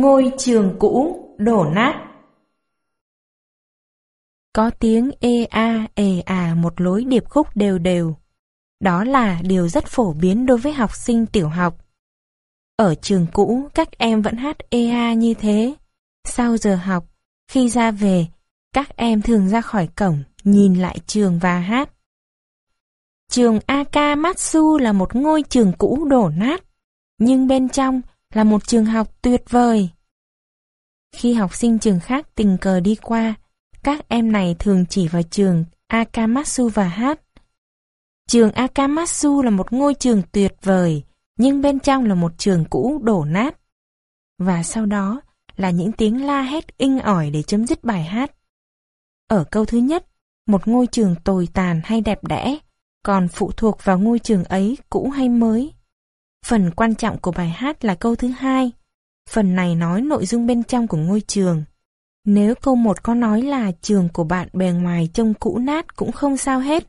Ngôi trường cũ đổ nát Có tiếng ê a ê à một lối điệp khúc đều đều. Đó là điều rất phổ biến đối với học sinh tiểu học. Ở trường cũ các em vẫn hát ê a như thế. Sau giờ học, khi ra về, các em thường ra khỏi cổng, nhìn lại trường và hát. Trường Akamatsu là một ngôi trường cũ đổ nát, nhưng bên trong là một trường học tuyệt vời. Khi học sinh trường khác tình cờ đi qua, các em này thường chỉ vào trường Akamatsu và hát. Trường Akamatsu là một ngôi trường tuyệt vời, nhưng bên trong là một trường cũ đổ nát. Và sau đó là những tiếng la hét inh ỏi để chấm dứt bài hát. Ở câu thứ nhất, một ngôi trường tồi tàn hay đẹp đẽ, còn phụ thuộc vào ngôi trường ấy cũ hay mới. Phần quan trọng của bài hát là câu thứ hai. Phần này nói nội dung bên trong của ngôi trường. Nếu câu một có nói là trường của bạn bề ngoài trông cũ nát cũng không sao hết.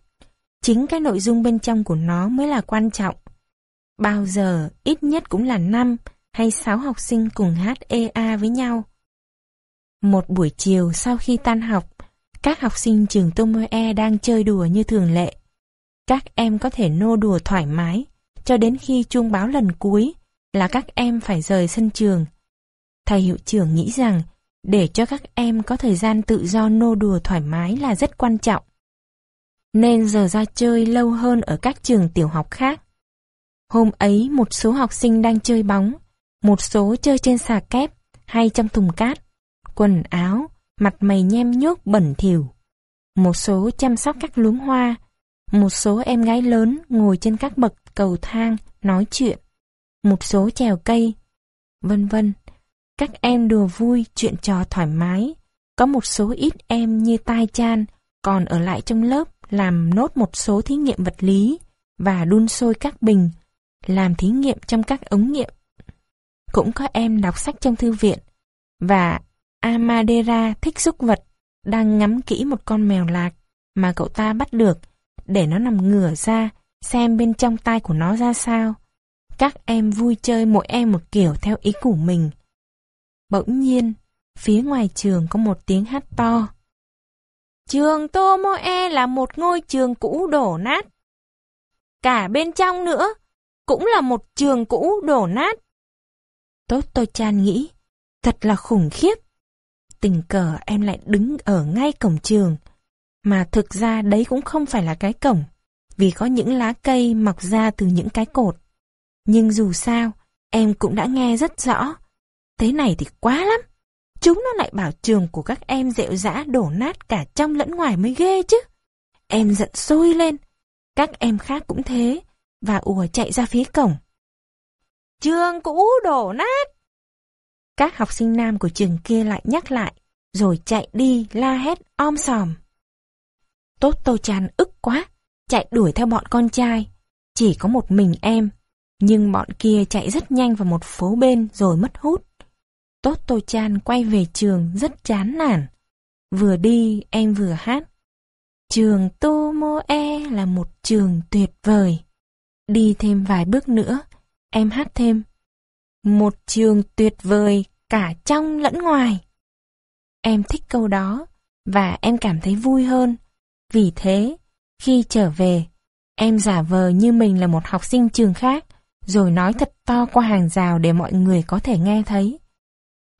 Chính cái nội dung bên trong của nó mới là quan trọng. Bao giờ ít nhất cũng là 5 hay 6 học sinh cùng hát EA với nhau. Một buổi chiều sau khi tan học, các học sinh trường Tomoe đang chơi đùa như thường lệ. Các em có thể nô đùa thoải mái, cho đến khi chuông báo lần cuối là các em phải rời sân trường. Thầy hiệu trưởng nghĩ rằng để cho các em có thời gian tự do nô đùa thoải mái là rất quan trọng. Nên giờ ra chơi lâu hơn ở các trường tiểu học khác. Hôm ấy một số học sinh đang chơi bóng, một số chơi trên xà kép hay trong thùng cát, quần áo, mặt mày nhem nhuốc bẩn thỉu. Một số chăm sóc các luống hoa, một số em gái lớn ngồi trên các bậc cầu thang nói chuyện, một số trèo cây, vân vân. Các em đùa vui, chuyện trò thoải mái. Có một số ít em như tai chan còn ở lại trong lớp làm nốt một số thí nghiệm vật lý và đun sôi các bình, làm thí nghiệm trong các ống nghiệm. Cũng có em đọc sách trong thư viện và Amadera thích xúc vật đang ngắm kỹ một con mèo lạc mà cậu ta bắt được để nó nằm ngửa ra xem bên trong tai của nó ra sao. Các em vui chơi mỗi em một kiểu theo ý của mình. Bỗng nhiên, phía ngoài trường có một tiếng hát to. Trường Tomoe là một ngôi trường cũ đổ nát. Cả bên trong nữa, cũng là một trường cũ đổ nát. Tốt tôi chan nghĩ, thật là khủng khiếp. Tình cờ em lại đứng ở ngay cổng trường, mà thực ra đấy cũng không phải là cái cổng, vì có những lá cây mọc ra từ những cái cột. Nhưng dù sao, em cũng đã nghe rất rõ. Thế này thì quá lắm. Chúng nó lại bảo trường của các em rệu rã đổ nát cả trong lẫn ngoài mới ghê chứ. Em giận sôi lên. Các em khác cũng thế, và ùa chạy ra phía cổng. Trường cũ đổ nát. Các học sinh nam của trường kia lại nhắc lại, rồi chạy đi la hét om sòm. Tốt tô chan ức quá, chạy đuổi theo bọn con trai. Chỉ có một mình em, nhưng bọn kia chạy rất nhanh vào một phố bên rồi mất hút. Tốt tô chan quay về trường rất chán nản. Vừa đi em vừa hát. Trường Tomoe là một trường tuyệt vời. Đi thêm vài bước nữa, em hát thêm. Một trường tuyệt vời cả trong lẫn ngoài. Em thích câu đó và em cảm thấy vui hơn. Vì thế, khi trở về, em giả vờ như mình là một học sinh trường khác, rồi nói thật to qua hàng rào để mọi người có thể nghe thấy.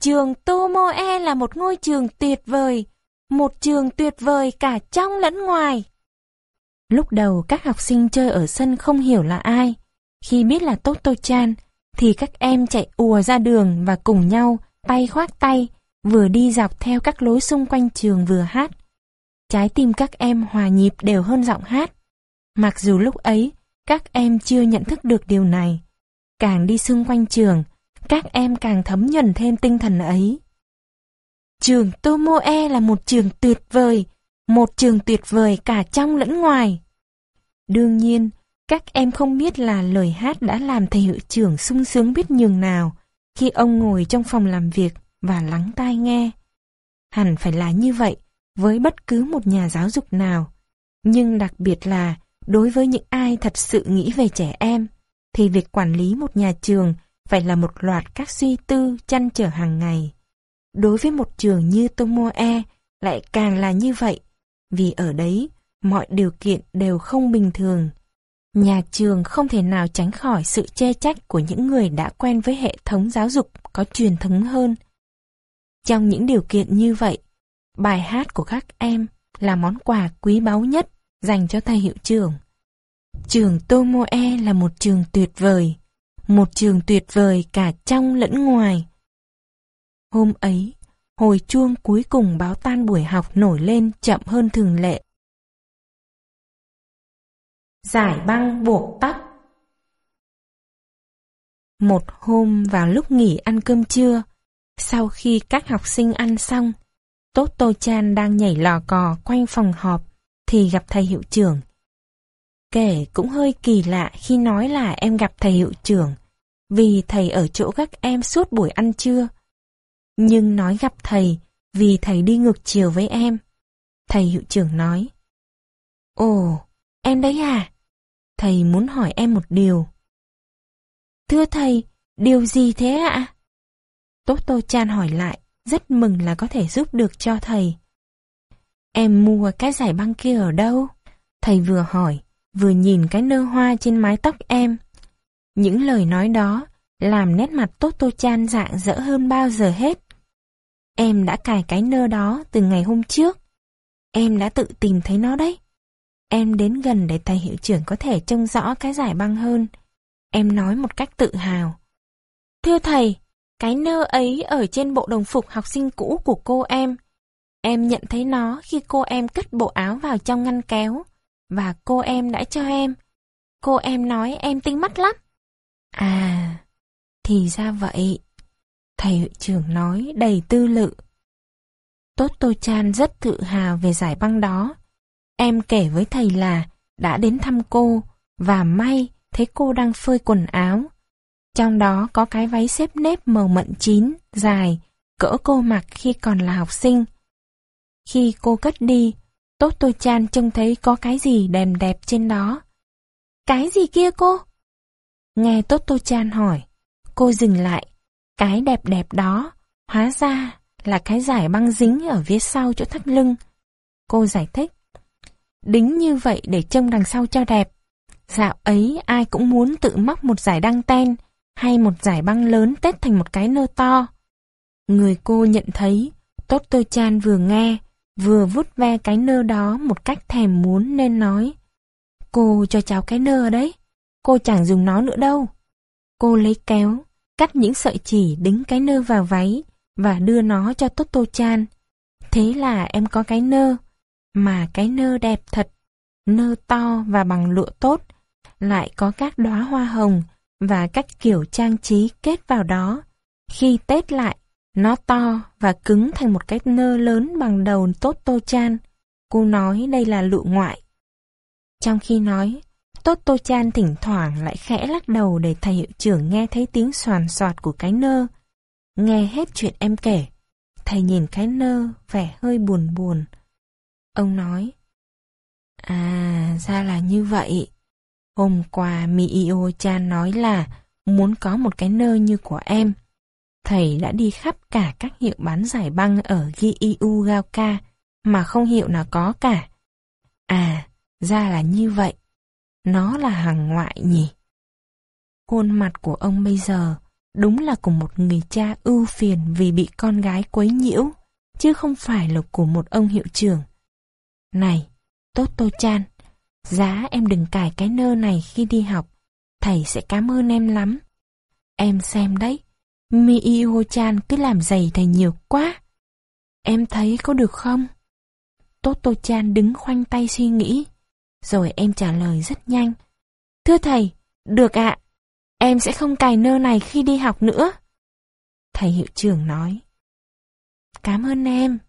Trường Tomoe là một ngôi trường tuyệt vời, một trường tuyệt vời cả trong lẫn ngoài. Lúc đầu các học sinh chơi ở sân không hiểu là ai. Khi biết là Toto-chan, thì các em chạy ùa ra đường và cùng nhau, tay khoác tay, vừa đi dọc theo các lối xung quanh trường vừa hát. Trái tim các em hòa nhịp đều hơn giọng hát. Mặc dù lúc ấy, các em chưa nhận thức được điều này. Càng đi xung quanh trường, các em càng thấm nhuần thêm tinh thần ấy. Trường Tomoe là một trường tuyệt vời, một trường tuyệt vời cả trong lẫn ngoài. Đương nhiên, các em không biết là lời hát đã làm thầy hiệu trưởng sung sướng biết nhường nào khi ông ngồi trong phòng làm việc và lắng tai nghe. Hẳn phải là như vậy với bất cứ một nhà giáo dục nào. Nhưng đặc biệt là đối với những ai thật sự nghĩ về trẻ em, thì việc quản lý một nhà trường phải là một loạt các suy tư chăn trở hàng ngày. Đối với một trường như Tomoe lại càng là như vậy, vì ở đấy mọi điều kiện đều không bình thường. Nhà trường không thể nào tránh khỏi sự che trách của những người đã quen với hệ thống giáo dục có truyền thống hơn. Trong những điều kiện như vậy, bài hát của các em là món quà quý báu nhất dành cho thầy hiệu trưởng. Trường Tomoe là một trường tuyệt vời, một trường tuyệt vời cả trong lẫn ngoài. Hôm ấy, hồi chuông cuối cùng báo tan buổi học nổi lên chậm hơn thường lệ. Giải băng buộc tóc Một hôm vào lúc nghỉ ăn cơm trưa, sau khi các học sinh ăn xong, Tốt Tô Chan đang nhảy lò cò quanh phòng họp, thì gặp thầy hiệu trưởng. Kể cũng hơi kỳ lạ khi nói là em gặp thầy hiệu trưởng, vì thầy ở chỗ các em suốt buổi ăn trưa. Nhưng nói gặp thầy vì thầy đi ngược chiều với em. Thầy hiệu trưởng nói. Ồ, em đấy à? Thầy muốn hỏi em một điều. Thưa thầy, điều gì thế ạ? Tốt Tô Chan hỏi lại, rất mừng là có thể giúp được cho thầy. Em mua cái giải băng kia ở đâu? Thầy vừa hỏi, vừa nhìn cái nơ hoa trên mái tóc em. Những lời nói đó làm nét mặt Tốt Tô Chan dạng dỡ hơn bao giờ hết. Em đã cài cái nơ đó từ ngày hôm trước. Em đã tự tìm thấy nó đấy. Em đến gần để thầy hiệu trưởng có thể trông rõ cái giải băng hơn. Em nói một cách tự hào. Thưa thầy, cái nơ ấy ở trên bộ đồng phục học sinh cũ của cô em. Em nhận thấy nó khi cô em cất bộ áo vào trong ngăn kéo. Và cô em đã cho em. Cô em nói em tinh mắt lắm. À, thì ra vậy. Thầy hiệu trưởng nói đầy tư lự. Tốt Tô Chan rất tự hào về giải băng đó. Em kể với thầy là đã đến thăm cô và may thấy cô đang phơi quần áo. Trong đó có cái váy xếp nếp màu mận chín, dài, cỡ cô mặc khi còn là học sinh. Khi cô cất đi, Tốt Tô Chan trông thấy có cái gì đèm đẹp trên đó. Cái gì kia cô? Nghe Tốt Tô Chan hỏi, cô dừng lại. Cái đẹp đẹp đó, hóa ra là cái giải băng dính ở phía sau chỗ thắt lưng. Cô giải thích. Đính như vậy để trông đằng sau cho đẹp. Dạo ấy ai cũng muốn tự móc một giải đăng ten hay một giải băng lớn tết thành một cái nơ to. Người cô nhận thấy, Tốt tôi Chan vừa nghe, vừa vút ve cái nơ đó một cách thèm muốn nên nói. Cô cho cháu cái nơ đấy, cô chẳng dùng nó nữa đâu. Cô lấy kéo, cắt những sợi chỉ đính cái nơ vào váy và đưa nó cho Tốt Tô Chan. Thế là em có cái nơ, mà cái nơ đẹp thật, nơ to và bằng lụa tốt, lại có các đóa hoa hồng và các kiểu trang trí kết vào đó. Khi tết lại, nó to và cứng thành một cái nơ lớn bằng đầu tốt tô chan. Cô nói đây là lụ ngoại. Trong khi nói, Tốt Tô Chan thỉnh thoảng lại khẽ lắc đầu để thầy hiệu trưởng nghe thấy tiếng soàn soạt của cái nơ. Nghe hết chuyện em kể, thầy nhìn cái nơ vẻ hơi buồn buồn. Ông nói, À, ra là như vậy. Hôm qua Miio cha nói là muốn có một cái nơi như của em. Thầy đã đi khắp cả các hiệu bán giải băng ở Giyu Gaoka mà không hiệu nào có cả. À, ra là như vậy. Nó là hàng ngoại nhỉ? Khuôn mặt của ông bây giờ đúng là của một người cha ưu phiền vì bị con gái quấy nhiễu, chứ không phải là của một ông hiệu trưởng. Này, Tốt Tô Chan, giá em đừng cài cái nơ này khi đi học, thầy sẽ cảm ơn em lắm. Em xem đấy, Miyo-chan cứ làm giày thầy nhiều quá. Em thấy có được không? Tốt Tô Chan đứng khoanh tay suy nghĩ. Rồi em trả lời rất nhanh. Thưa thầy, được ạ. Em sẽ không cài nơ này khi đi học nữa. Thầy hiệu trưởng nói. Cảm ơn em.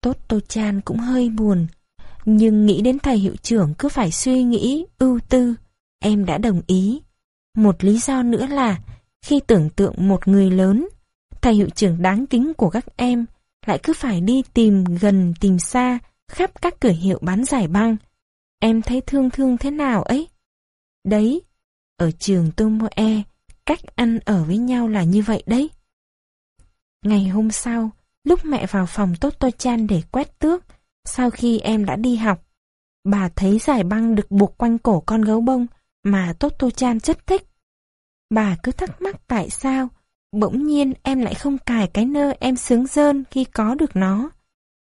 Tốt Tô Chan cũng hơi buồn, nhưng nghĩ đến thầy hiệu trưởng cứ phải suy nghĩ, ưu tư, em đã đồng ý. Một lý do nữa là, khi tưởng tượng một người lớn, thầy hiệu trưởng đáng kính của các em lại cứ phải đi tìm gần tìm xa khắp các cửa hiệu bán giải băng. Em thấy thương thương thế nào ấy? Đấy, ở trường Tomoe, Cách ăn ở với nhau là như vậy đấy. Ngày hôm sau, lúc mẹ vào phòng Toto Chan để quét tước, sau khi em đã đi học, bà thấy giải băng được buộc quanh cổ con gấu bông mà Toto Chan rất thích. Bà cứ thắc mắc tại sao, bỗng nhiên em lại không cài cái nơ em sướng rơn khi có được nó.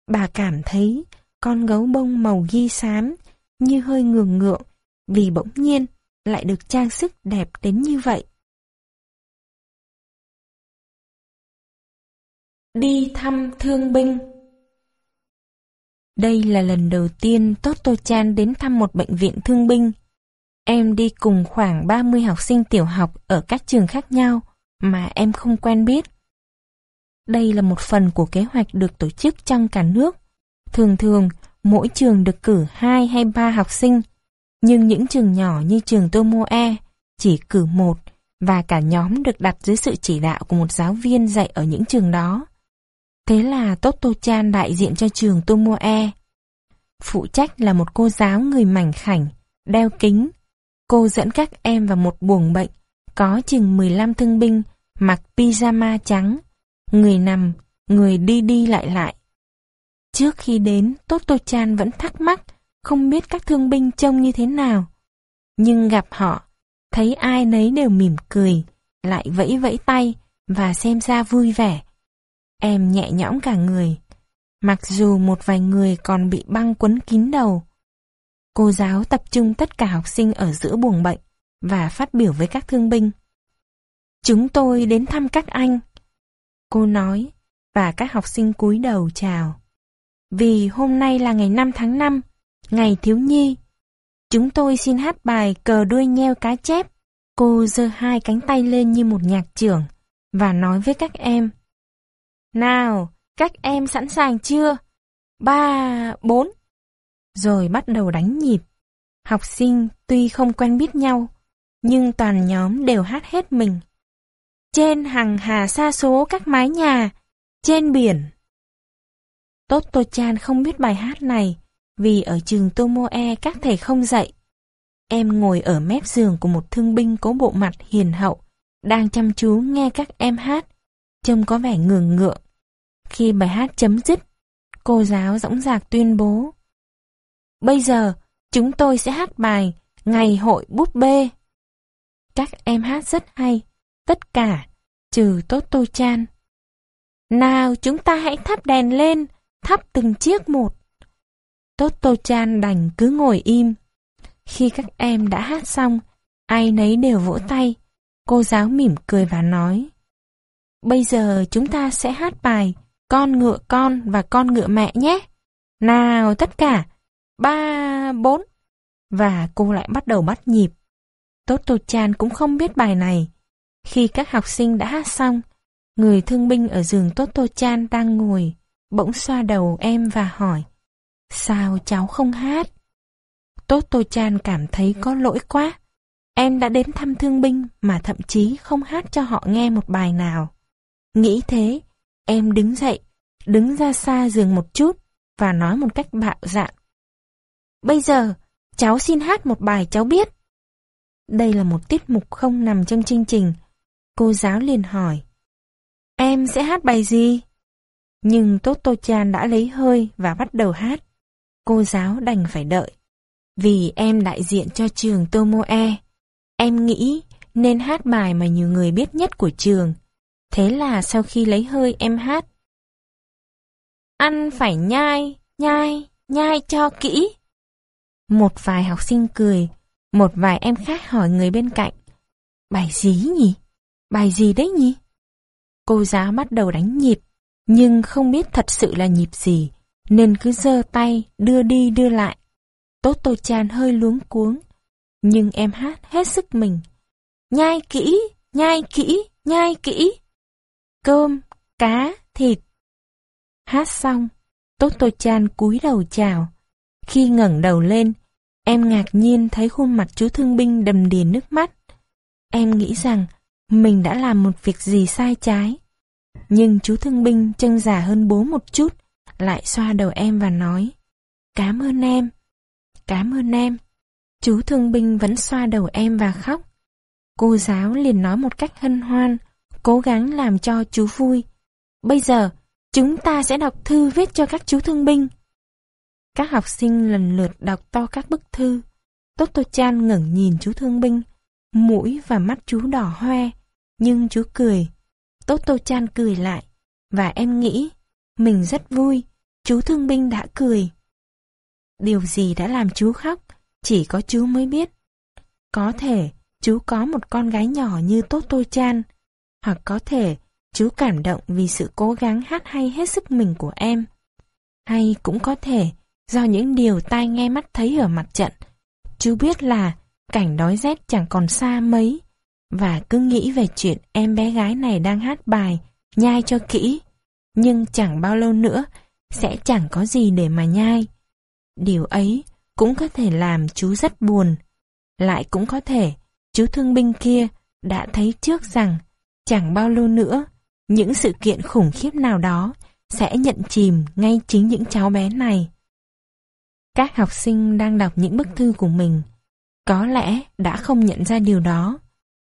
Bà cảm thấy con gấu bông màu ghi xám như hơi ngường ngượng vì bỗng nhiên lại được trang sức đẹp đến như vậy. Đi thăm thương binh đây là lần đầu tiên Toto Chan đến thăm một bệnh viện thương binh. Em đi cùng khoảng 30 học sinh tiểu học ở các trường khác nhau mà em không quen biết. Đây là một phần của kế hoạch được tổ chức trong cả nước. Thường thường, mỗi trường được cử 2 hay 3 học sinh, nhưng những trường nhỏ như trường Tomoe chỉ cử một và cả nhóm được đặt dưới sự chỉ đạo của một giáo viên dạy ở những trường đó. Thế là Toto Chan đại diện cho trường Tomoe. Phụ trách là một cô giáo người mảnh khảnh, đeo kính. Cô dẫn các em vào một buồng bệnh, có chừng 15 thương binh, mặc pyjama trắng. Người nằm, người đi đi lại lại. Trước khi đến, Toto Chan vẫn thắc mắc, không biết các thương binh trông như thế nào. Nhưng gặp họ, thấy ai nấy đều mỉm cười, lại vẫy vẫy tay và xem ra vui vẻ. Em nhẹ nhõm cả người, mặc dù một vài người còn bị băng quấn kín đầu. Cô giáo tập trung tất cả học sinh ở giữa buồng bệnh và phát biểu với các thương binh. Chúng tôi đến thăm các anh. Cô nói, và các học sinh cúi đầu chào. Vì hôm nay là ngày 5 tháng 5, ngày thiếu nhi. Chúng tôi xin hát bài cờ đuôi nheo cá chép. Cô giơ hai cánh tay lên như một nhạc trưởng và nói với các em. Nào, các em sẵn sàng chưa? Ba, bốn. Rồi bắt đầu đánh nhịp. Học sinh tuy không quen biết nhau, nhưng toàn nhóm đều hát hết mình. Trên hàng hà xa số các mái nhà, trên biển. Toto Chan không biết bài hát này, vì ở trường Tomoe các thầy không dạy. Em ngồi ở mép giường của một thương binh có bộ mặt hiền hậu, đang chăm chú nghe các em hát, trông có vẻ ngường ngượng. Khi bài hát chấm dứt, cô giáo dõng dạc tuyên bố. Bây giờ, chúng tôi sẽ hát bài Ngày hội búp bê. Các em hát rất hay, tất cả, trừ tốt tô Chan. Nào chúng ta hãy thắp đèn lên, thắp từng chiếc một. tốt tô Chan đành cứ ngồi im. Khi các em đã hát xong, ai nấy đều vỗ tay. Cô giáo mỉm cười và nói. Bây giờ chúng ta sẽ hát bài Con ngựa con và con ngựa mẹ nhé. Nào tất cả, ba, bốn. Và cô lại bắt đầu bắt nhịp. tốt tô Chan cũng không biết bài này. Khi các học sinh đã hát xong, người thương binh ở giường tốt tô Chan đang ngồi, bỗng xoa đầu em và hỏi, sao cháu không hát? tốt tô Chan cảm thấy có lỗi quá. Em đã đến thăm thương binh mà thậm chí không hát cho họ nghe một bài nào. Nghĩ thế, em đứng dậy, đứng ra xa giường một chút và nói một cách bạo dạn. Bây giờ, cháu xin hát một bài cháu biết. Đây là một tiết mục không nằm trong chương trình. Cô giáo liền hỏi. Em sẽ hát bài gì? Nhưng Toto Chan đã lấy hơi và bắt đầu hát. Cô giáo đành phải đợi. Vì em đại diện cho trường Tomoe, em nghĩ nên hát bài mà nhiều người biết nhất của trường. Thế là sau khi lấy hơi em hát. Ăn phải nhai, nhai, nhai cho kỹ. Một vài học sinh cười, một vài em khác hỏi người bên cạnh. Bài gì nhỉ? Bài gì đấy nhỉ? Cô giáo bắt đầu đánh nhịp, nhưng không biết thật sự là nhịp gì, nên cứ giơ tay đưa đi đưa lại. Tốt tô chan hơi luống cuống, nhưng em hát hết sức mình. Nhai kỹ, nhai kỹ, nhai kỹ. Cơm, cá, thịt. Hát xong, Tốt tô chan cúi đầu chào. Khi ngẩng đầu lên, em ngạc nhiên thấy khuôn mặt chú thương binh đầm đìa nước mắt. Em nghĩ rằng mình đã làm một việc gì sai trái. Nhưng chú thương binh chân già hơn bố một chút, lại xoa đầu em và nói, Cảm ơn em, cảm ơn em. Chú thương binh vẫn xoa đầu em và khóc. Cô giáo liền nói một cách hân hoan, cố gắng làm cho chú vui. Bây giờ, chúng ta sẽ đọc thư viết cho các chú thương binh. Các học sinh lần lượt đọc to các bức thư. Toto Chan ngẩng nhìn chú thương binh, mũi và mắt chú đỏ hoe, nhưng chú cười. Toto Chan cười lại, và em nghĩ, mình rất vui, chú thương binh đã cười. Điều gì đã làm chú khóc, chỉ có chú mới biết. Có thể chú có một con gái nhỏ như Toto Chan, hoặc có thể chú cảm động vì sự cố gắng hát hay hết sức mình của em. Hay cũng có thể do những điều tai nghe mắt thấy ở mặt trận. Chú biết là cảnh đói rét chẳng còn xa mấy, và cứ nghĩ về chuyện em bé gái này đang hát bài, nhai cho kỹ. Nhưng chẳng bao lâu nữa, sẽ chẳng có gì để mà nhai. Điều ấy cũng có thể làm chú rất buồn. Lại cũng có thể, chú thương binh kia đã thấy trước rằng chẳng bao lâu nữa, những sự kiện khủng khiếp nào đó sẽ nhận chìm ngay chính những cháu bé này. Các học sinh đang đọc những bức thư của mình, có lẽ đã không nhận ra điều đó.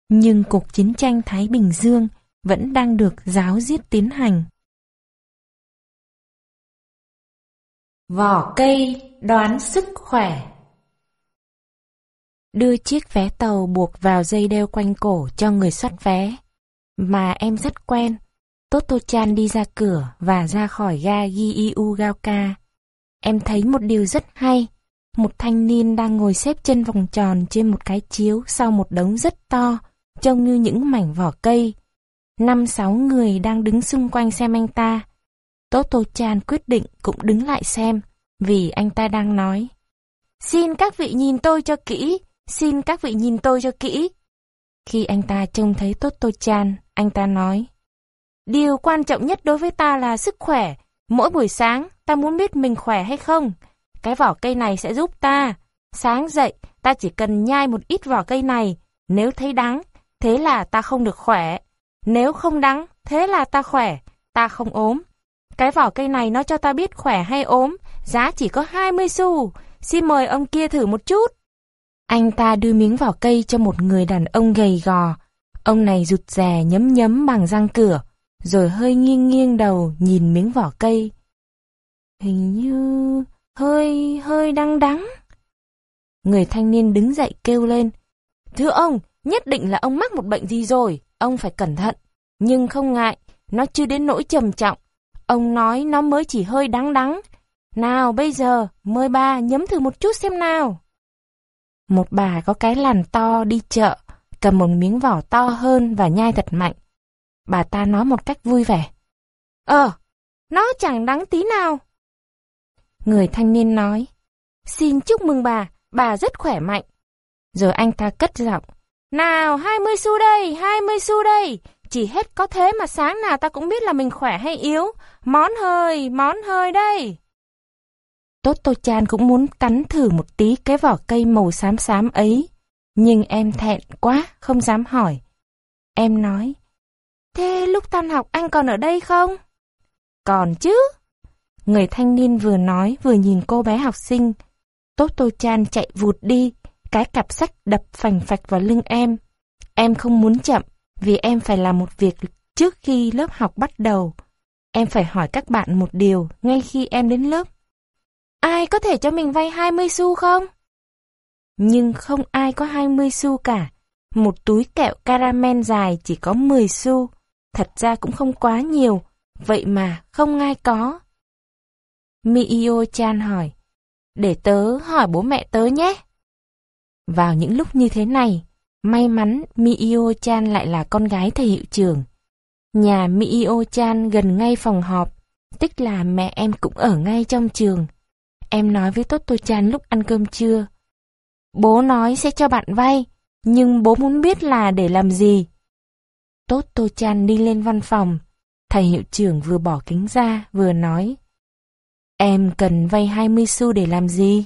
Nhưng cuộc chiến tranh Thái Bình Dương vẫn đang được giáo diết tiến hành. Vỏ cây đoán sức khỏe Đưa chiếc vé tàu buộc vào dây đeo quanh cổ cho người soát vé. Mà em rất quen. Toto-chan đi ra cửa và ra khỏi ga Giiugaoka. Em thấy một điều rất hay. Một thanh niên đang ngồi xếp chân vòng tròn trên một cái chiếu sau một đống rất to, trông như những mảnh vỏ cây. Năm sáu người đang đứng xung quanh xem anh ta. Toto Chan quyết định cũng đứng lại xem, vì anh ta đang nói. Xin các vị nhìn tôi cho kỹ, xin các vị nhìn tôi cho kỹ. Khi anh ta trông thấy Toto Chan, anh ta nói. Điều quan trọng nhất đối với ta là sức khỏe. Mỗi buổi sáng, ta muốn biết mình khỏe hay không. Cái vỏ cây này sẽ giúp ta. Sáng dậy, ta chỉ cần nhai một ít vỏ cây này. Nếu thấy đắng, thế là ta không được khỏe. Nếu không đắng, thế là ta khỏe, ta không ốm. Cái vỏ cây này nó cho ta biết khỏe hay ốm, giá chỉ có 20 xu. Xin mời ông kia thử một chút. Anh ta đưa miếng vỏ cây cho một người đàn ông gầy gò. Ông này rụt rè nhấm nhấm bằng răng cửa, rồi hơi nghiêng nghiêng đầu nhìn miếng vỏ cây. Hình như hơi, hơi đắng đắng. Người thanh niên đứng dậy kêu lên. Thưa ông, nhất định là ông mắc một bệnh gì rồi, ông phải cẩn thận. Nhưng không ngại, nó chưa đến nỗi trầm trọng. Ông nói nó mới chỉ hơi đắng đắng. Nào bây giờ, mời bà nhấm thử một chút xem nào. Một bà có cái làn to đi chợ, cầm một miếng vỏ to hơn và nhai thật mạnh. Bà ta nói một cách vui vẻ. Ờ, nó chẳng đắng tí nào. Người thanh niên nói, xin chúc mừng bà, bà rất khỏe mạnh. Rồi anh ta cất giọng, nào 20 xu đây, 20 xu đây, chỉ hết có thế mà sáng nào ta cũng biết là mình khỏe hay yếu, món hơi, món hơi đây. Tốt Chan cũng muốn cắn thử một tí cái vỏ cây màu xám xám ấy, nhưng em thẹn quá, không dám hỏi. Em nói, thế lúc tan học anh còn ở đây không? Còn chứ. Người thanh niên vừa nói vừa nhìn cô bé học sinh. Tốt Chan chạy vụt đi, cái cặp sách đập phành phạch vào lưng em. Em không muốn chậm, vì em phải làm một việc trước khi lớp học bắt đầu. Em phải hỏi các bạn một điều ngay khi em đến lớp. Ai có thể cho mình vay 20 xu không? Nhưng không ai có 20 xu cả. Một túi kẹo caramel dài chỉ có 10 xu. Thật ra cũng không quá nhiều, vậy mà không ai có. Mio Chan hỏi, để tớ hỏi bố mẹ tớ nhé. Vào những lúc như thế này, may mắn Mio Chan lại là con gái thầy hiệu trưởng. Nhà Mio Chan gần ngay phòng họp, tức là mẹ em cũng ở ngay trong trường. Em nói với Toto Chan lúc ăn cơm trưa. Bố nói sẽ cho bạn vay, nhưng bố muốn biết là để làm gì. Toto Chan đi lên văn phòng, thầy hiệu trưởng vừa bỏ kính ra vừa nói. Em cần vay 20 xu để làm gì?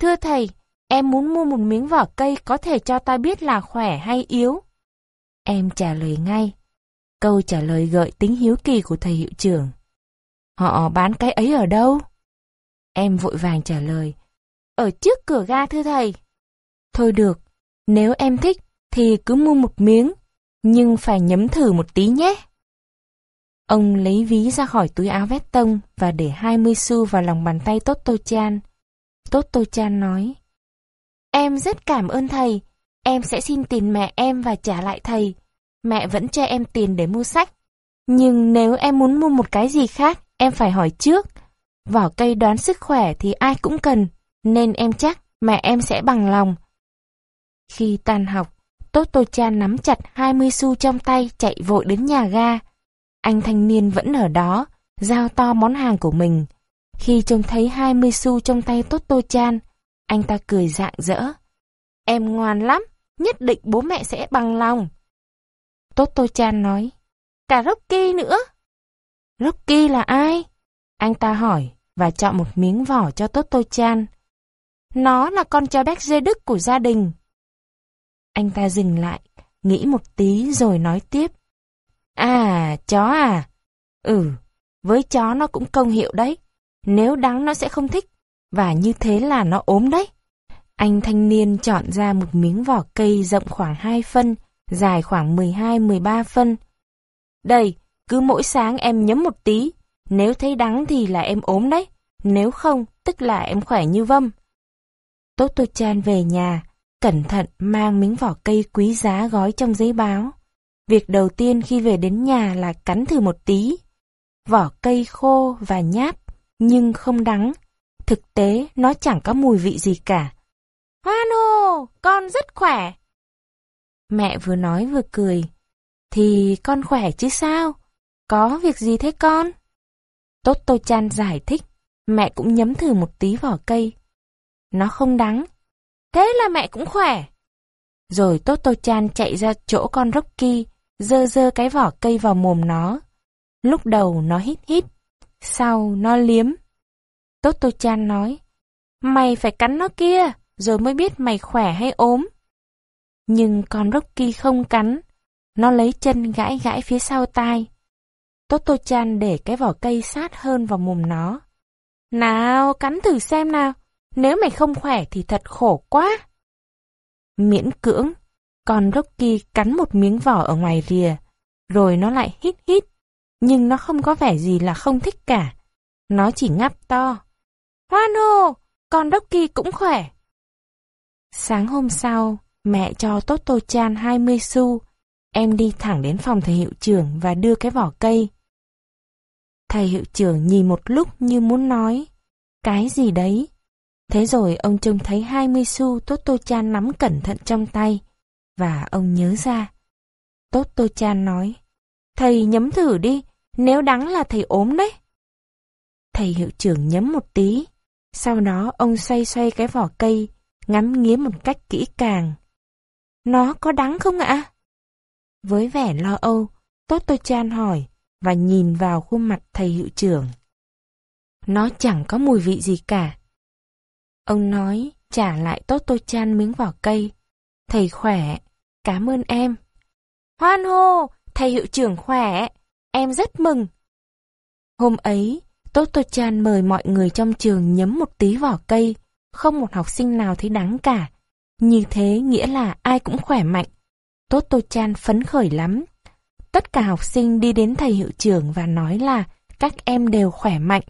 Thưa thầy, em muốn mua một miếng vỏ cây có thể cho ta biết là khỏe hay yếu. Em trả lời ngay. Câu trả lời gợi tính hiếu kỳ của thầy hiệu trưởng. Họ bán cái ấy ở đâu? Em vội vàng trả lời. Ở trước cửa ga thưa thầy. Thôi được, nếu em thích thì cứ mua một miếng, nhưng phải nhấm thử một tí nhé. Ông lấy ví ra khỏi túi áo vét tông và để 20 xu vào lòng bàn tay Tốt Tô Chan. Tốt Tô Chan nói, Em rất cảm ơn thầy, em sẽ xin tiền mẹ em và trả lại thầy. Mẹ vẫn cho em tiền để mua sách. Nhưng nếu em muốn mua một cái gì khác, em phải hỏi trước. Vỏ cây đoán sức khỏe thì ai cũng cần, nên em chắc mẹ em sẽ bằng lòng. Khi tan học, Tốt Tô Chan nắm chặt 20 xu trong tay chạy vội đến nhà ga. Anh thanh niên vẫn ở đó, giao to món hàng của mình. Khi trông thấy 20 xu trong tay Tốt Tô Chan, anh ta cười rạng rỡ. Em ngoan lắm, nhất định bố mẹ sẽ bằng lòng. Tốt Tô Chan nói, cả Rocky nữa. Rocky là ai? Anh ta hỏi và chọn một miếng vỏ cho Tốt tôi Chan. Nó là con chó béc dê đức của gia đình. Anh ta dừng lại, nghĩ một tí rồi nói tiếp. À, chó à? Ừ, với chó nó cũng công hiệu đấy. Nếu đắng nó sẽ không thích, và như thế là nó ốm đấy. Anh thanh niên chọn ra một miếng vỏ cây rộng khoảng 2 phân, dài khoảng 12-13 phân. Đây, cứ mỗi sáng em nhấm một tí, nếu thấy đắng thì là em ốm đấy, nếu không, tức là em khỏe như vâm. Tốt Tô Chan về nhà, cẩn thận mang miếng vỏ cây quý giá gói trong giấy báo. Việc đầu tiên khi về đến nhà là cắn thử một tí. Vỏ cây khô và nhát, nhưng không đắng. Thực tế, nó chẳng có mùi vị gì cả. Hoan hô, con rất khỏe. Mẹ vừa nói vừa cười. Thì con khỏe chứ sao? Có việc gì thế con? Tốt Tô Chan giải thích. Mẹ cũng nhấm thử một tí vỏ cây. Nó không đắng. Thế là mẹ cũng khỏe. Rồi Tốt Tô Chan chạy ra chỗ con Rocky, dơ dơ cái vỏ cây vào mồm nó. Lúc đầu nó hít hít, sau nó liếm. Tốt Tô Chan nói, mày phải cắn nó kia, rồi mới biết mày khỏe hay ốm. Nhưng con Rocky không cắn, nó lấy chân gãi gãi phía sau tai. Toto-chan để cái vỏ cây sát hơn vào mồm nó. Nào, cắn thử xem nào, nếu mày không khỏe thì thật khổ quá. Miễn cưỡng, con Rocky cắn một miếng vỏ ở ngoài rìa, rồi nó lại hít hít, nhưng nó không có vẻ gì là không thích cả. Nó chỉ ngáp to. Hoan hô, con Rocky cũng khỏe. Sáng hôm sau, mẹ cho Toto Chan 20 xu. Em đi thẳng đến phòng thầy hiệu trưởng và đưa cái vỏ cây. Thầy hiệu trưởng nhìn một lúc như muốn nói, cái gì đấy? Thế rồi ông trông thấy 20 xu Tốt Tô Chan nắm cẩn thận trong tay, và ông nhớ ra. Tốt Tô Chan nói, thầy nhấm thử đi, nếu đắng là thầy ốm đấy. Thầy hiệu trưởng nhấm một tí, sau đó ông xoay xoay cái vỏ cây, ngắm nghía một cách kỹ càng. Nó có đắng không ạ? Với vẻ lo âu, Tốt Tô Chan hỏi và nhìn vào khuôn mặt thầy hiệu trưởng. Nó chẳng có mùi vị gì cả. Ông nói trả lại tốt tô Chan miếng vỏ cây. Thầy khỏe, cảm ơn em. Hoan hô, thầy hiệu trưởng khỏe, em rất mừng. Hôm ấy, tốt tô Chan mời mọi người trong trường nhấm một tí vỏ cây, không một học sinh nào thấy đắng cả. Như thế nghĩa là ai cũng khỏe mạnh. tốt tô Chan phấn khởi lắm. Tất cả học sinh đi đến thầy hiệu trưởng và nói là các em đều khỏe mạnh.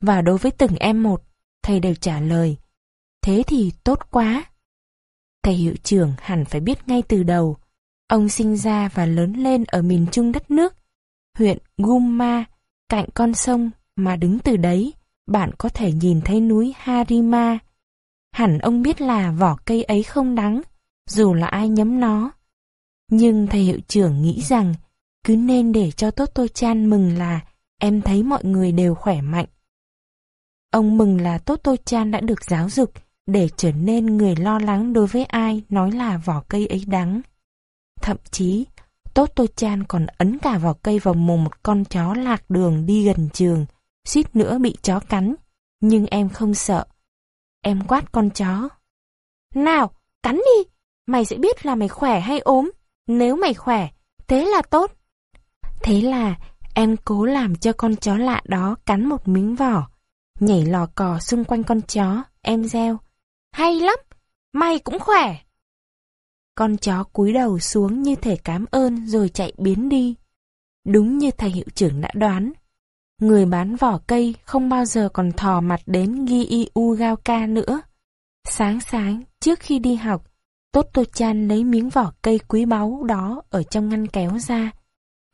Và đối với từng em một, thầy đều trả lời. Thế thì tốt quá. Thầy hiệu trưởng hẳn phải biết ngay từ đầu. Ông sinh ra và lớn lên ở miền trung đất nước, huyện Gumma, cạnh con sông mà đứng từ đấy, bạn có thể nhìn thấy núi Harima. Hẳn ông biết là vỏ cây ấy không đắng, dù là ai nhấm nó. Nhưng thầy hiệu trưởng nghĩ rằng cứ nên để cho Toto Chan mừng là em thấy mọi người đều khỏe mạnh. Ông mừng là Toto Chan đã được giáo dục để trở nên người lo lắng đối với ai nói là vỏ cây ấy đắng. Thậm chí, Toto Chan còn ấn cả vỏ cây vào mồm một con chó lạc đường đi gần trường, suýt nữa bị chó cắn, nhưng em không sợ. Em quát con chó. Nào, cắn đi, mày sẽ biết là mày khỏe hay ốm. Nếu mày khỏe, thế là tốt. Thế là em cố làm cho con chó lạ đó cắn một miếng vỏ, nhảy lò cò xung quanh con chó, em reo. Hay lắm, mày cũng khỏe. Con chó cúi đầu xuống như thể cảm ơn rồi chạy biến đi. Đúng như thầy hiệu trưởng đã đoán. Người bán vỏ cây không bao giờ còn thò mặt đến Giyu Gaoka nữa. Sáng sáng, trước khi đi học, Toto Chan lấy miếng vỏ cây quý báu đó ở trong ngăn kéo ra.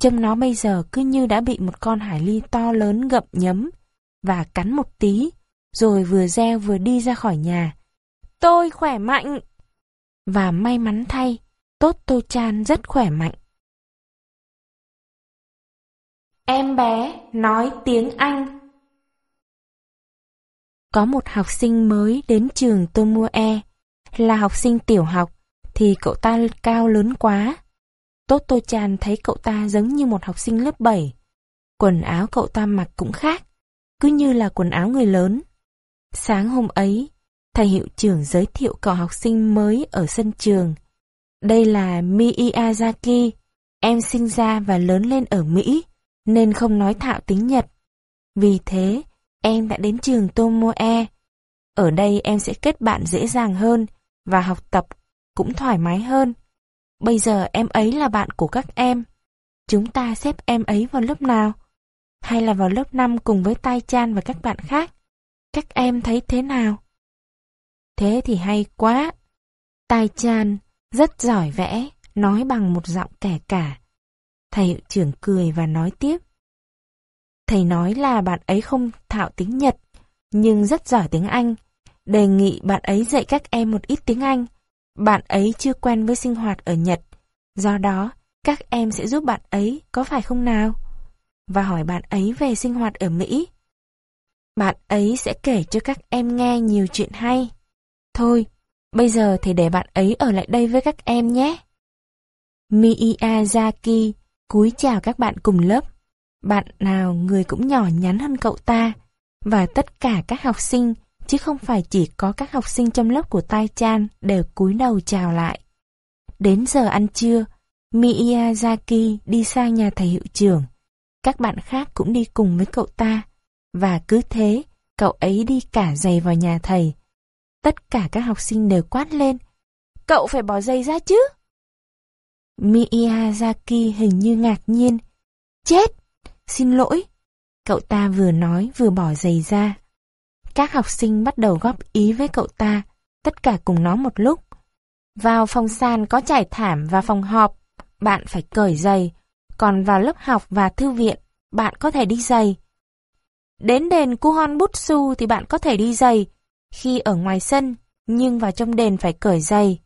Trông nó bây giờ cứ như đã bị một con hải ly to lớn gậm nhấm và cắn một tí, rồi vừa reo vừa đi ra khỏi nhà. Tôi khỏe mạnh! Và may mắn thay, Toto Chan rất khỏe mạnh. Em bé nói tiếng Anh Có một học sinh mới đến trường Tomoe, là học sinh tiểu học, thì cậu ta cao lớn quá. Toto Chan thấy cậu ta giống như một học sinh lớp 7. Quần áo cậu ta mặc cũng khác, cứ như là quần áo người lớn. Sáng hôm ấy, thầy hiệu trưởng giới thiệu cậu học sinh mới ở sân trường. Đây là Miyazaki, em sinh ra và lớn lên ở Mỹ, nên không nói thạo tiếng Nhật. Vì thế, em đã đến trường Tomoe. Ở đây em sẽ kết bạn dễ dàng hơn và học tập cũng thoải mái hơn. Bây giờ em ấy là bạn của các em. Chúng ta xếp em ấy vào lớp nào? Hay là vào lớp 5 cùng với Tai Chan và các bạn khác? Các em thấy thế nào? Thế thì hay quá. Tai Chan rất giỏi vẽ, nói bằng một giọng kẻ cả. Thầy hiệu trưởng cười và nói tiếp. Thầy nói là bạn ấy không thạo tiếng Nhật, nhưng rất giỏi tiếng Anh. Đề nghị bạn ấy dạy các em một ít tiếng Anh. Bạn ấy chưa quen với sinh hoạt ở Nhật, do đó các em sẽ giúp bạn ấy, có phải không nào? Và hỏi bạn ấy về sinh hoạt ở Mỹ. Bạn ấy sẽ kể cho các em nghe nhiều chuyện hay. Thôi, bây giờ thì để bạn ấy ở lại đây với các em nhé. Miyazaki cúi chào các bạn cùng lớp. Bạn nào người cũng nhỏ nhắn hơn cậu ta, và tất cả các học sinh, chứ không phải chỉ có các học sinh trong lớp của Tai Chan đều cúi đầu chào lại. Đến giờ ăn trưa, Miyazaki đi sang nhà thầy hiệu trưởng. Các bạn khác cũng đi cùng với cậu ta. Và cứ thế, cậu ấy đi cả giày vào nhà thầy. Tất cả các học sinh đều quát lên. Cậu phải bỏ giày ra chứ? Miyazaki hình như ngạc nhiên. Chết! Xin lỗi! Cậu ta vừa nói vừa bỏ giày ra. Các học sinh bắt đầu góp ý với cậu ta, tất cả cùng nói một lúc. Vào phòng sàn có trải thảm và phòng họp, bạn phải cởi giày, còn vào lớp học và thư viện, bạn có thể đi giày. Đến đền Kuhon Butsu thì bạn có thể đi giày, khi ở ngoài sân, nhưng vào trong đền phải cởi giày.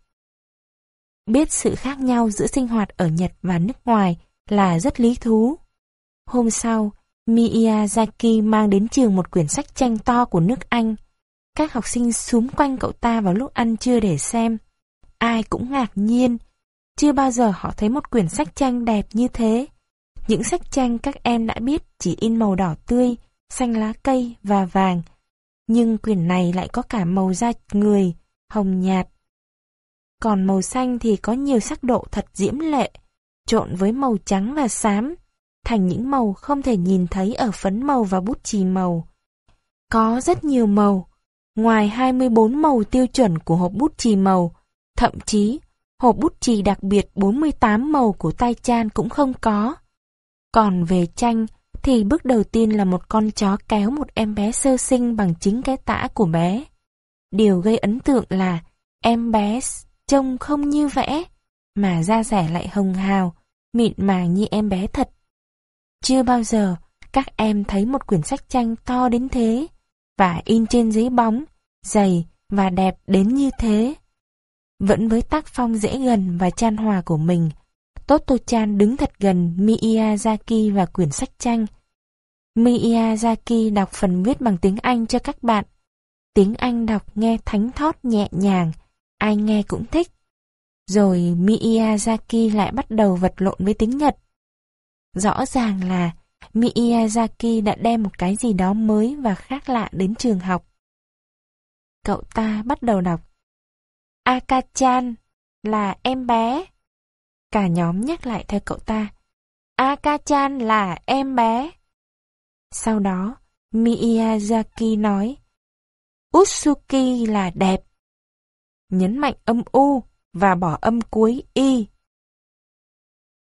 Biết sự khác nhau giữa sinh hoạt ở Nhật và nước ngoài là rất lý thú. Hôm sau, Miyazaki mang đến trường một quyển sách tranh to của nước Anh. Các học sinh xúm quanh cậu ta vào lúc ăn trưa để xem. Ai cũng ngạc nhiên. Chưa bao giờ họ thấy một quyển sách tranh đẹp như thế. Những sách tranh các em đã biết chỉ in màu đỏ tươi, xanh lá cây và vàng. Nhưng quyển này lại có cả màu da người, hồng nhạt. Còn màu xanh thì có nhiều sắc độ thật diễm lệ, trộn với màu trắng và xám, thành những màu không thể nhìn thấy ở phấn màu và bút chì màu. Có rất nhiều màu, ngoài 24 màu tiêu chuẩn của hộp bút chì màu, thậm chí hộp bút chì đặc biệt 48 màu của tay chan cũng không có. Còn về tranh thì bước đầu tiên là một con chó kéo một em bé sơ sinh bằng chính cái tã của bé. Điều gây ấn tượng là em bé trông không như vẽ, mà da rẻ lại hồng hào, mịn màng như em bé thật. Chưa bao giờ các em thấy một quyển sách tranh to đến thế, và in trên giấy bóng, dày và đẹp đến như thế. Vẫn với tác phong dễ gần và chan hòa của mình, Toto-chan đứng thật gần Miyazaki và quyển sách tranh. Miyazaki đọc phần viết bằng tiếng Anh cho các bạn. Tiếng Anh đọc nghe thánh thót nhẹ nhàng, ai nghe cũng thích. Rồi Miyazaki lại bắt đầu vật lộn với tiếng Nhật. Rõ ràng là Miyazaki đã đem một cái gì đó mới và khác lạ đến trường học. Cậu ta bắt đầu đọc Akachan là em bé. Cả nhóm nhắc lại theo cậu ta. Akachan là em bé. Sau đó, Miyazaki nói Utsuki là đẹp. Nhấn mạnh âm u và bỏ âm cuối y.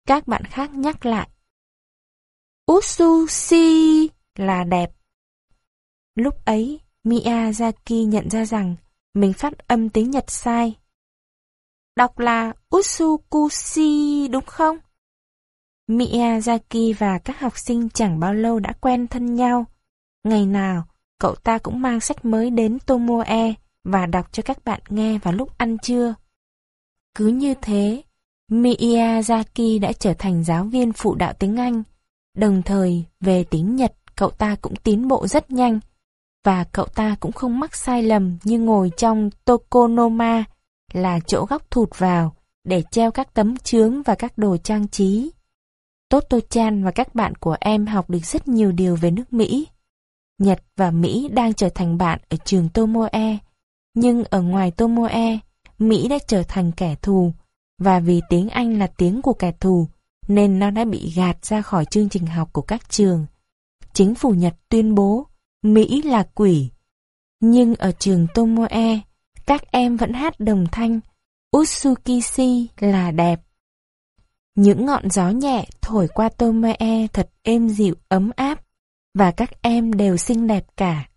Các bạn khác nhắc lại. Utsushi là đẹp. Lúc ấy, Miyazaki nhận ra rằng mình phát âm tiếng Nhật sai. Đọc là Utsukushi đúng không? Miyazaki và các học sinh chẳng bao lâu đã quen thân nhau. Ngày nào, cậu ta cũng mang sách mới đến Tomoe và đọc cho các bạn nghe vào lúc ăn trưa. Cứ như thế, Miyazaki đã trở thành giáo viên phụ đạo tiếng Anh. Đồng thời, về tiếng Nhật, cậu ta cũng tiến bộ rất nhanh. Và cậu ta cũng không mắc sai lầm như ngồi trong Tokonoma, là chỗ góc thụt vào, để treo các tấm chướng và các đồ trang trí. Toto-chan và các bạn của em học được rất nhiều điều về nước Mỹ. Nhật và Mỹ đang trở thành bạn ở trường Tomoe, nhưng ở ngoài Tomoe, Mỹ đã trở thành kẻ thù, và vì tiếng Anh là tiếng của kẻ thù, nên nó đã bị gạt ra khỏi chương trình học của các trường. Chính phủ Nhật tuyên bố Mỹ là quỷ. Nhưng ở trường Tomoe, các em vẫn hát đồng thanh Utsukishi là đẹp. Những ngọn gió nhẹ thổi qua Tomoe thật êm dịu ấm áp, và các em đều xinh đẹp cả.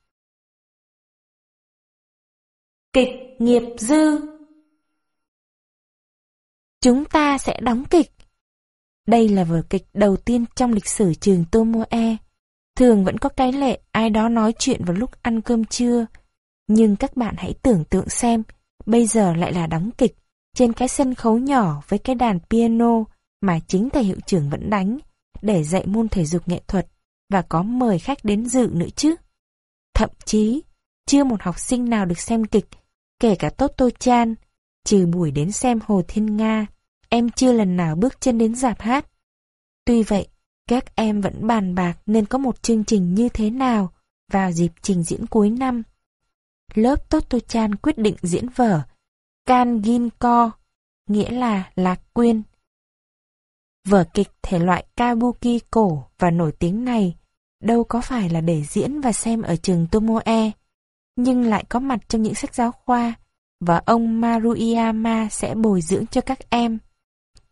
Kịch nghiệp dư Chúng ta sẽ đóng kịch. Đây là vở kịch đầu tiên trong lịch sử trường Tomoe. Thường vẫn có cái lệ ai đó nói chuyện vào lúc ăn cơm trưa. Nhưng các bạn hãy tưởng tượng xem, bây giờ lại là đóng kịch trên cái sân khấu nhỏ với cái đàn piano mà chính thầy hiệu trưởng vẫn đánh để dạy môn thể dục nghệ thuật và có mời khách đến dự nữa chứ. Thậm chí, chưa một học sinh nào được xem kịch, kể cả Toto Chan, trừ buổi đến xem Hồ Thiên Nga, em chưa lần nào bước chân đến dạp hát. Tuy vậy, các em vẫn bàn bạc nên có một chương trình như thế nào vào dịp trình diễn cuối năm. Lớp Totochan quyết định diễn vở Can Gin Co, nghĩa là Lạc Quyên. Vở kịch thể loại kabuki cổ và nổi tiếng này đâu có phải là để diễn và xem ở trường Tomoe, nhưng lại có mặt trong những sách giáo khoa, và ông Maruyama sẽ bồi dưỡng cho các em.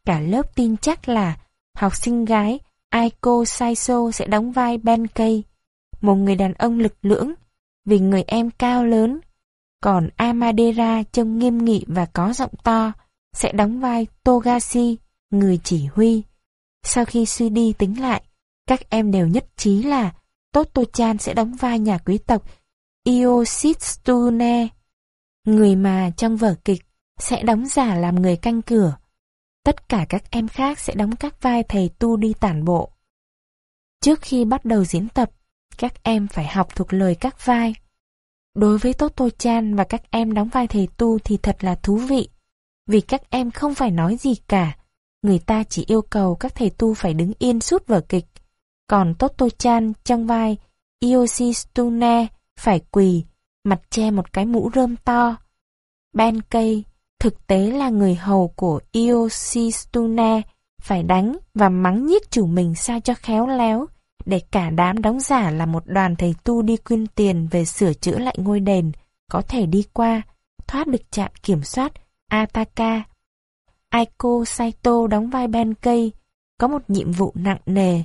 Cả lớp tin chắc là học sinh gái Aiko Saiso sẽ đóng vai Benkei, một người đàn ông lực lưỡng, vì người em cao lớn. Còn Amadera trông nghiêm nghị và có giọng to, sẽ đóng vai Togashi, người chỉ huy. Sau khi suy đi tính lại, các em đều nhất trí là Toto-chan sẽ đóng vai nhà quý tộc Iosistune, người mà trong vở kịch sẽ đóng giả làm người canh cửa. Tất cả các em khác sẽ đóng các vai thầy tu đi tản bộ. Trước khi bắt đầu diễn tập, các em phải học thuộc lời các vai. Đối với Toto-chan và các em đóng vai thầy tu thì thật là thú vị, vì các em không phải nói gì cả. Người ta chỉ yêu cầu các thầy tu phải đứng yên suốt vở kịch còn Toto-chan trong vai Yoshitsune phải quỳ, mặt che một cái mũ rơm to. Ben Kay thực tế là người hầu của Iosistune phải đánh và mắng nhiếc chủ mình sao cho khéo léo để cả đám đóng giả là một đoàn thầy tu đi quyên tiền về sửa chữa lại ngôi đền có thể đi qua, thoát được trạm kiểm soát Ataka. Aiko Saito đóng vai Ben Benkei có một nhiệm vụ nặng nề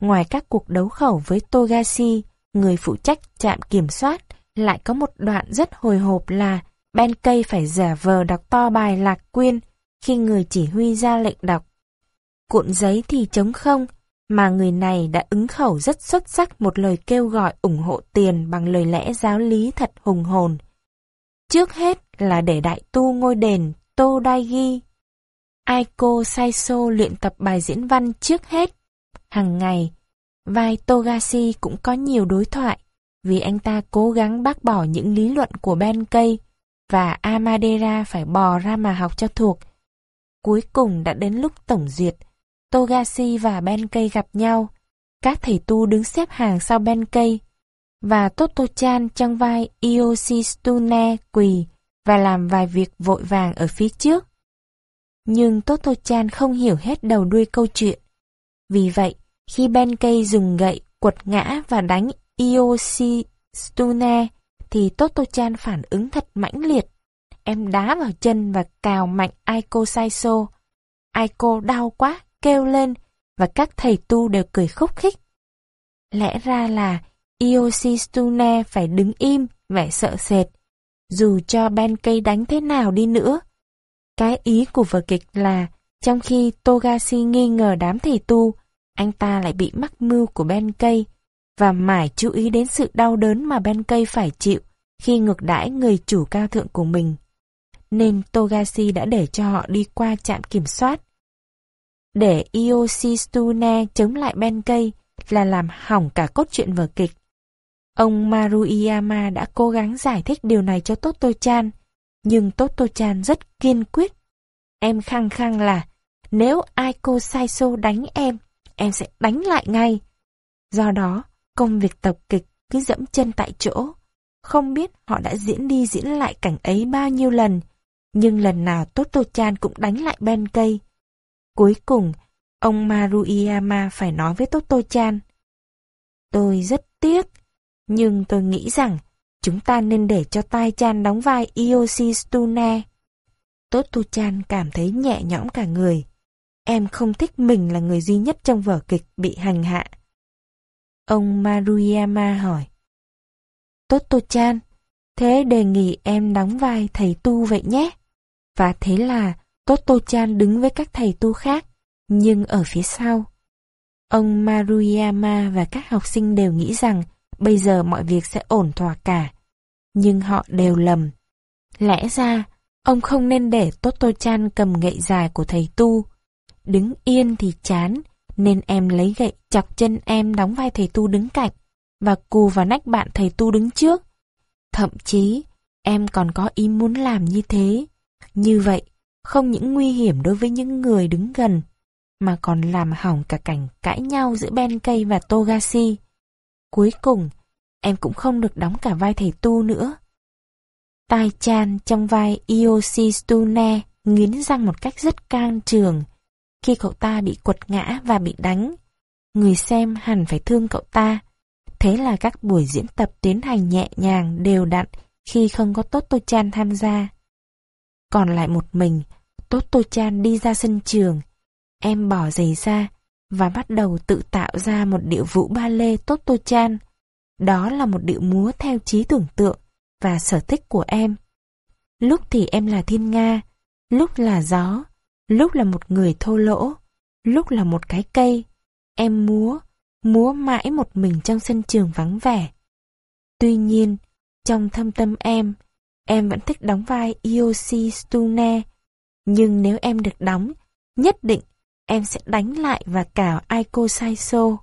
Ngoài các cuộc đấu khẩu với Togashi, người phụ trách trạm kiểm soát, lại có một đoạn rất hồi hộp là ben cây phải giả vờ đọc to bài lạc quyên khi người chỉ huy ra lệnh đọc. Cuộn giấy thì trống không, mà người này đã ứng khẩu rất xuất sắc một lời kêu gọi ủng hộ tiền bằng lời lẽ giáo lý thật hùng hồn. Trước hết là để đại tu ngôi đền Todaigi. Aiko Saiso luyện tập bài diễn văn trước hết Hằng ngày, vai Togashi cũng có nhiều đối thoại vì anh ta cố gắng bác bỏ những lý luận của ben cây và Amadera phải bò ra mà học cho thuộc. Cuối cùng đã đến lúc tổng duyệt, Togashi và Benkei gặp nhau. Các thầy tu đứng xếp hàng sau Benkei và Toto-chan trong vai Iosistune quỳ và làm vài việc vội vàng ở phía trước. Nhưng Toto-chan không hiểu hết đầu đuôi câu chuyện. Vì vậy, khi Benkei dùng gậy quật ngã và đánh Iosistune. Stune thì Toto-chan phản ứng thật mãnh liệt. em đá vào chân và cào mạnh Aiko Saiso. Aiko đau quá, kêu lên, và các thầy tu đều cười khúc khích. Lẽ ra là Iosistune phải đứng im, vẻ sợ sệt, dù cho Ben cây đánh thế nào đi nữa. Cái ý của vở kịch là, trong khi Togashi nghi ngờ đám thầy tu, anh ta lại bị mắc mưu của Ben cây, và mãi chú ý đến sự đau đớn mà Ben cây phải chịu khi ngược đãi người chủ cao thượng của mình. Nên Togashi đã để cho họ đi qua trạm kiểm soát. Để Iosistune chống lại Ben cây là làm hỏng cả cốt truyện vở kịch. Ông Maruyama đã cố gắng giải thích điều này cho Toto-chan, nhưng Toto-chan rất kiên quyết. Em khăng khăng là nếu Aiko Saiso đánh em, em sẽ đánh lại ngay. Do đó, công việc tập kịch cứ dẫm chân tại chỗ. Không biết họ đã diễn đi diễn lại cảnh ấy bao nhiêu lần, nhưng lần nào Toto-chan cũng đánh lại Ben cây. Cuối cùng, ông Maruyama phải nói với Toto-chan. Tôi rất tiếc, nhưng tôi nghĩ rằng chúng ta nên để cho Tai-chan đóng vai Iosi Stune. Toto-chan cảm thấy nhẹ nhõm cả người. Em không thích mình là người duy nhất trong vở kịch bị hành hạ. Ông Maruyama hỏi. Toto-chan, thế đề nghị em đóng vai thầy tu vậy nhé. Và thế là Toto-chan đứng với các thầy tu khác, nhưng ở phía sau. Ông Maruyama và các học sinh đều nghĩ rằng bây giờ mọi việc sẽ ổn thỏa cả. Nhưng họ đều lầm. Lẽ ra, ông không nên để Toto-chan cầm gậy dài của thầy tu. Đứng yên thì chán, nên em lấy gậy chọc chân em đóng vai thầy tu đứng cạnh và cù vào nách bạn thầy tu đứng trước. Thậm chí, em còn có ý muốn làm như thế. Như vậy, không những nguy hiểm đối với những người đứng gần, mà còn làm hỏng cả cảnh cãi nhau giữa Benkei và Togashi. Cuối cùng, em cũng không được đóng cả vai thầy tu nữa. Tai Chan trong vai Iyoshi Stune nghiến răng một cách rất can trường khi cậu ta bị quật ngã và bị đánh. Người xem hẳn phải thương cậu ta. Thế là các buổi diễn tập tiến hành nhẹ nhàng, đều đặn khi không có Toto Chan tham gia. Còn lại một mình, Toto Chan đi ra sân trường. Em bỏ giày ra và bắt đầu tự tạo ra một điệu vũ ba lê Toto Chan. Đó là một điệu múa theo trí tưởng tượng và sở thích của em. Lúc thì em là thiên nga, lúc là gió, lúc là một người thô lỗ, lúc là một cái cây. Em múa, múa mãi một mình trong sân trường vắng vẻ. Tuy nhiên, trong thâm tâm em, em vẫn thích đóng vai Yoshi Stune. Nhưng nếu em được đóng, nhất định em sẽ đánh lại và cào Aiko Saiso.